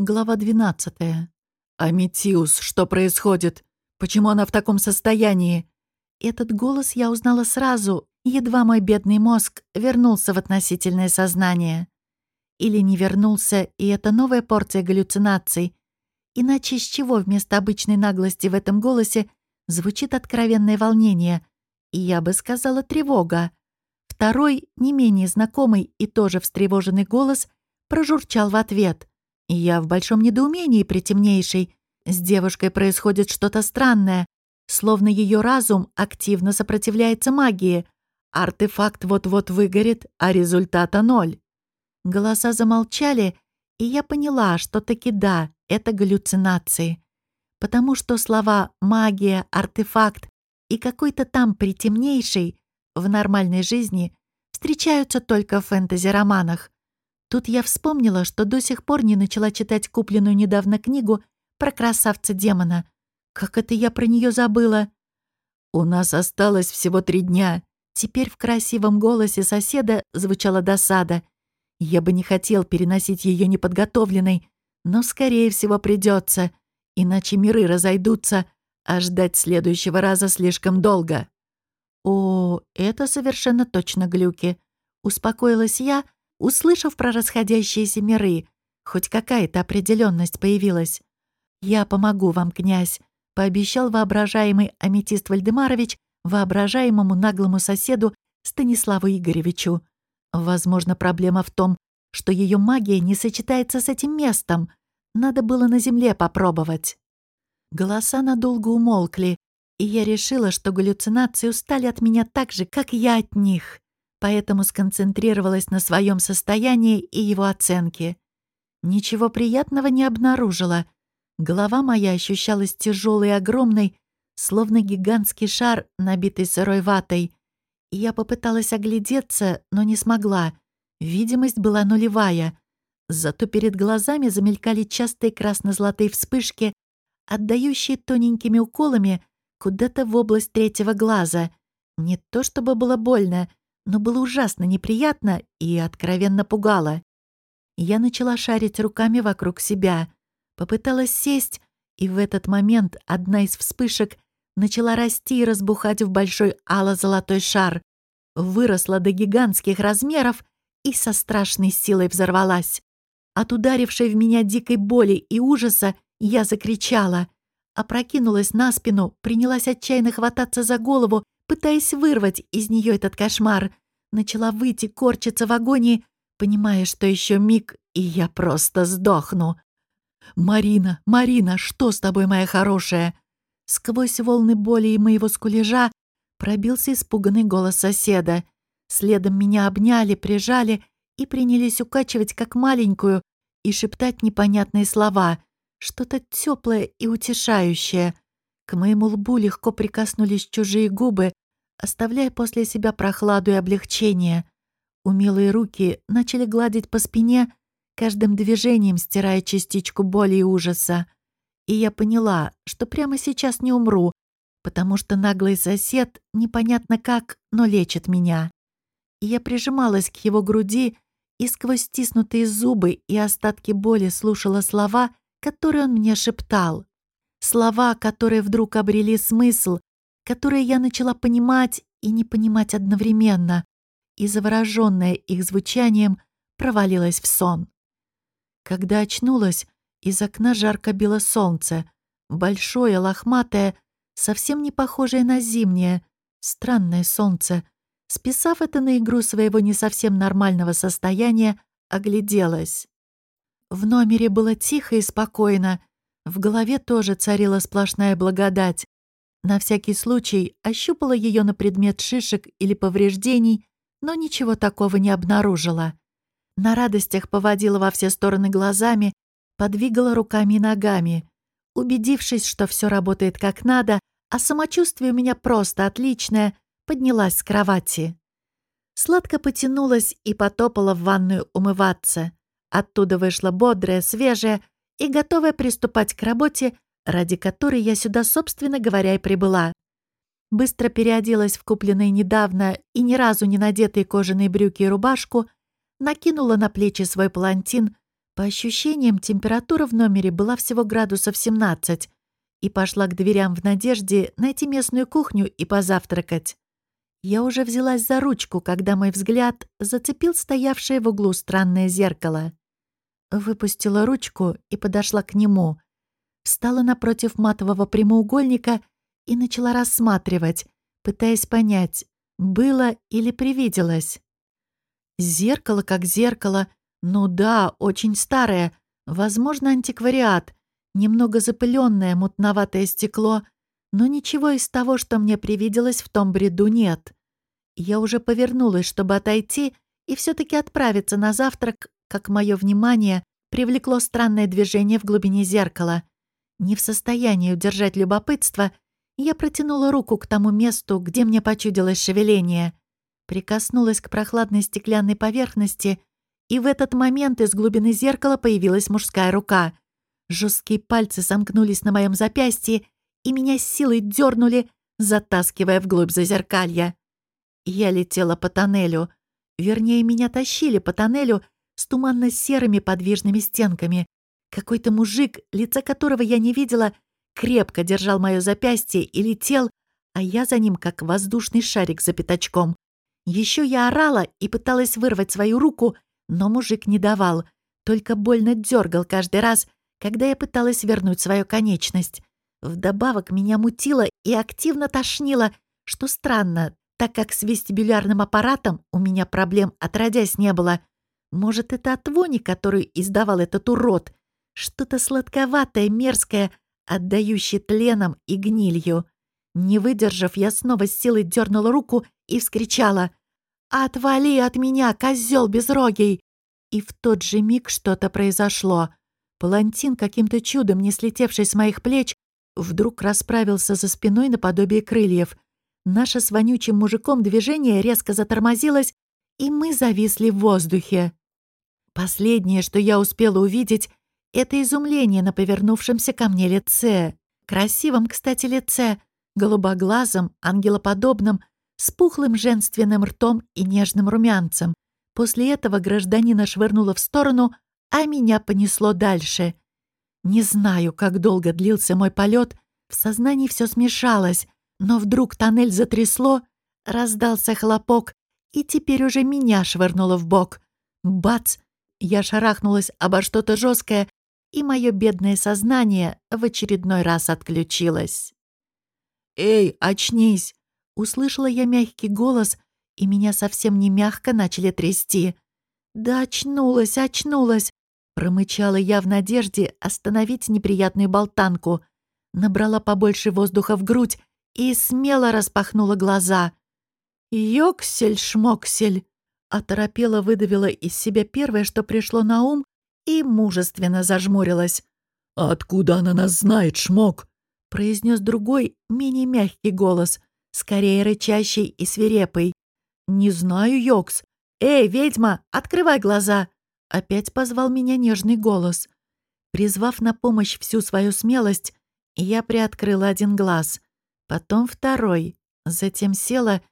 Глава 12. «Аметиус, что происходит? Почему она в таком состоянии?» Этот голос я узнала сразу, едва мой бедный мозг вернулся в относительное сознание. Или не вернулся, и это новая порция галлюцинаций. Иначе с чего вместо обычной наглости в этом голосе звучит откровенное волнение? И я бы сказала тревога. Второй, не менее знакомый и тоже встревоженный голос прожурчал в ответ. Я в большом недоумении притемнейшей. С девушкой происходит что-то странное, словно ее разум активно сопротивляется магии. Артефакт вот-вот выгорит, а результата ноль. Голоса замолчали, и я поняла, что таки да, это галлюцинации. Потому что слова «магия», «артефакт» и какой-то там притемнейший в нормальной жизни встречаются только в фэнтези-романах. Тут я вспомнила, что до сих пор не начала читать купленную недавно книгу про красавца-демона. Как это я про нее забыла? «У нас осталось всего три дня». Теперь в красивом голосе соседа звучала досада. Я бы не хотел переносить ее неподготовленной, но, скорее всего, придется, иначе миры разойдутся, а ждать следующего раза слишком долго. «О, это совершенно точно глюки», — успокоилась я, — услышав про расходящиеся миры. Хоть какая-то определенность появилась. «Я помогу вам, князь», — пообещал воображаемый Аметист Вальдемарович воображаемому наглому соседу Станиславу Игоревичу. Возможно, проблема в том, что ее магия не сочетается с этим местом. Надо было на земле попробовать. Голоса надолго умолкли, и я решила, что галлюцинации устали от меня так же, как я от них поэтому сконцентрировалась на своем состоянии и его оценке. Ничего приятного не обнаружила. Голова моя ощущалась тяжелой и огромной, словно гигантский шар, набитый сырой ватой. Я попыталась оглядеться, но не смогла. Видимость была нулевая. Зато перед глазами замелькали частые красно-золотые вспышки, отдающие тоненькими уколами куда-то в область третьего глаза. Не то чтобы было больно, но было ужасно неприятно и откровенно пугало. Я начала шарить руками вокруг себя, попыталась сесть, и в этот момент одна из вспышек начала расти и разбухать в большой ало-золотой шар, выросла до гигантских размеров и со страшной силой взорвалась. От ударившей в меня дикой боли и ужаса я закричала, опрокинулась на спину, принялась отчаянно хвататься за голову пытаясь вырвать из нее этот кошмар. Начала выйти, корчиться в агонии, понимая, что еще миг, и я просто сдохну. «Марина, Марина, что с тобой, моя хорошая?» Сквозь волны боли и моего скулежа пробился испуганный голос соседа. Следом меня обняли, прижали и принялись укачивать как маленькую и шептать непонятные слова, что-то теплое и утешающее — к моему лбу легко прикоснулись чужие губы, оставляя после себя прохладу и облегчение. Умелые руки начали гладить по спине, каждым движением стирая частичку боли и ужаса. И я поняла, что прямо сейчас не умру, потому что наглый сосед, непонятно как, но лечит меня. И я прижималась к его груди и сквозь стиснутые зубы и остатки боли слушала слова, которые он мне шептал. Слова, которые вдруг обрели смысл, которые я начала понимать и не понимать одновременно, и, заворожённая их звучанием, провалилась в сон. Когда очнулась, из окна жарко било солнце, большое, лохматое, совсем не похожее на зимнее, странное солнце. Списав это на игру своего не совсем нормального состояния, огляделась. В номере было тихо и спокойно, в голове тоже царила сплошная благодать. На всякий случай ощупала ее на предмет шишек или повреждений, но ничего такого не обнаружила. На радостях поводила во все стороны глазами, подвигала руками и ногами. Убедившись, что все работает как надо, а самочувствие у меня просто отличное, поднялась с кровати. Сладко потянулась и потопала в ванную умываться. Оттуда вышла бодрая, свежая, и готовая приступать к работе, ради которой я сюда, собственно говоря, и прибыла. Быстро переоделась в купленные недавно и ни разу не надетые кожаные брюки и рубашку, накинула на плечи свой палантин, По ощущениям, температура в номере была всего градусов 17, и пошла к дверям в надежде найти местную кухню и позавтракать. Я уже взялась за ручку, когда мой взгляд зацепил стоявшее в углу странное зеркало. Выпустила ручку и подошла к нему. Встала напротив матового прямоугольника и начала рассматривать, пытаясь понять, было или привиделось. Зеркало как зеркало. Ну да, очень старое. Возможно, антиквариат. Немного запыленное, мутноватое стекло — но ничего из того, что мне привиделось в том бреду, нет. Я уже повернулась, чтобы отойти и все таки отправиться на завтрак, как мое внимание привлекло странное движение в глубине зеркала. Не в состоянии удержать любопытство, я протянула руку к тому месту, где мне почудилось шевеление. Прикоснулась к прохладной стеклянной поверхности, и в этот момент из глубины зеркала появилась мужская рука. Жесткие пальцы сомкнулись на моем запястье, и меня силой дернули, затаскивая вглубь зазеркалья. Я летела по тоннелю. Вернее, меня тащили по тоннелю с туманно-серыми подвижными стенками. Какой-то мужик, лица которого я не видела, крепко держал мое запястье и летел, а я за ним, как воздушный шарик за пятачком. Еще я орала и пыталась вырвать свою руку, но мужик не давал, только больно дергал каждый раз, когда я пыталась вернуть свою конечность. Вдобавок меня мутило и активно тошнило, что странно, так как с вестибулярным аппаратом у меня проблем отродясь не было. Может, это от вони, которую издавал этот урод? Что-то сладковатое, мерзкое, отдающее тленом и гнилью. Не выдержав, я снова с силой дернула руку и вскричала «Отвали от меня, козел безрогий!» И в тот же миг что-то произошло. Палантин, каким-то чудом не слетевший с моих плеч, вдруг расправился за спиной наподобие крыльев. Наше с вонючим мужиком движение резко затормозилось, и мы зависли в воздухе. Последнее, что я успела увидеть, это изумление на повернувшемся ко мне лице. Красивом, кстати, лице, голубоглазом, ангелоподобным, с пухлым женственным ртом и нежным румянцем. После этого гражданина швырнуло в сторону, а меня понесло дальше — не знаю, как долго длился мой полет, в сознании все смешалось, но вдруг тоннель затрясло, раздался хлопок, и теперь уже меня швырнуло в бок. Бац! Я шарахнулась обо что-то жесткое, и мое бедное сознание в очередной раз отключилось. «Эй, очнись!» — услышала я мягкий голос, и меня совсем не мягко начали трясти. «Да очнулась, очнулась!» Промычала я в надежде остановить неприятную болтанку. Набрала побольше воздуха в грудь и смело распахнула глаза. «Йоксель-шмоксель!» Оторопела выдавила из себя первое, что пришло на ум, и мужественно зажмурилась. «Откуда она нас знает, шмок?» произнес другой, менее мягкий голос, скорее рычащий и свирепый. «Не знаю, Йокс. Эй, ведьма, открывай глаза!» Опять позвал меня нежный голос. Призвав на помощь всю свою смелость, я приоткрыла один глаз, потом второй, затем села и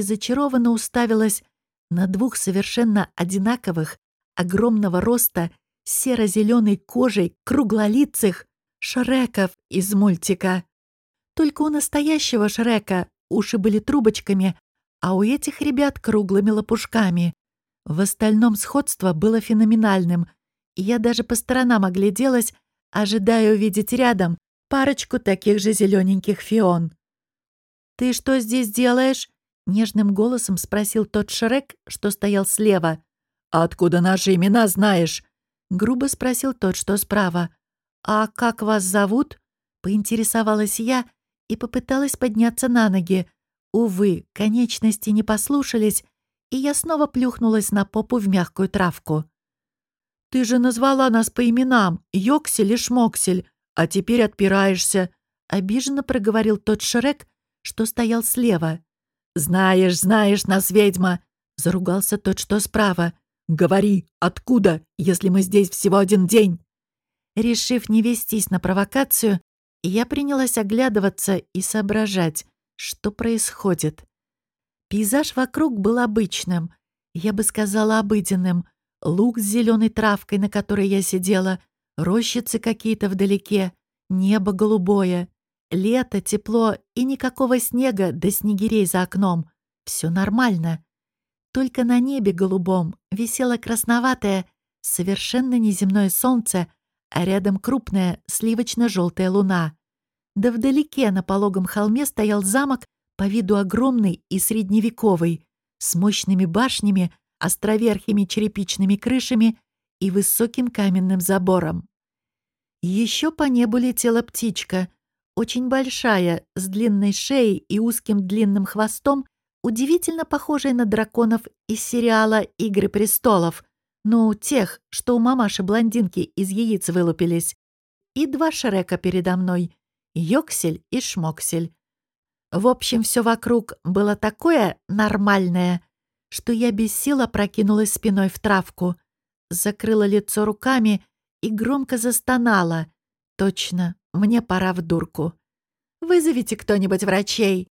зачарованно уставилась на двух совершенно одинаковых, огромного роста, серо-зеленой кожей, круглолицых Шреков из мультика. Только у настоящего Шрека уши были трубочками, а у этих ребят круглыми лопушками. В остальном сходство было феноменальным, и я даже по сторонам огляделась, ожидая увидеть рядом парочку таких же зелененьких фион. «Ты что здесь делаешь?» — нежным голосом спросил тот Шрек, что стоял слева. «Откуда наши имена знаешь?» — грубо спросил тот, что справа. «А как вас зовут?» — поинтересовалась я и попыталась подняться на ноги. Увы, конечности не послушались, и я снова плюхнулась на попу в мягкую травку. «Ты же назвала нас по именам, Йоксель и Шмоксель, а теперь отпираешься», — обиженно проговорил тот Шрек, что стоял слева. «Знаешь, знаешь нас, ведьма!» — заругался тот, что справа. «Говори, откуда, если мы здесь всего один день?» Решив не вестись на провокацию, я принялась оглядываться и соображать, что происходит. Пейзаж вокруг был обычным, я бы сказала обыденным. луг с зеленой травкой, на которой я сидела, рощицы какие-то вдалеке, небо голубое, лето, тепло и никакого снега до снегирей за окном. Все нормально. Только на небе голубом висело красноватое, совершенно неземное солнце, а рядом крупная сливочно-желтая луна. Да вдалеке на пологом холме стоял замок по виду огромный и средневековый, с мощными башнями, островерхими черепичными крышами и высоким каменным забором. Еще по небу летела птичка, очень большая, с длинной шеей и узким длинным хвостом, удивительно похожая на драконов из сериала «Игры престолов», ну, тех, что у мамаши-блондинки из яиц вылупились. И два Шрека передо мной — Йоксель и Шмоксель. В общем, все вокруг было такое нормальное, что я без сил опрокинулась спиной в травку, закрыла лицо руками и громко застонала. Точно, мне пора в дурку. «Вызовите кто-нибудь врачей!»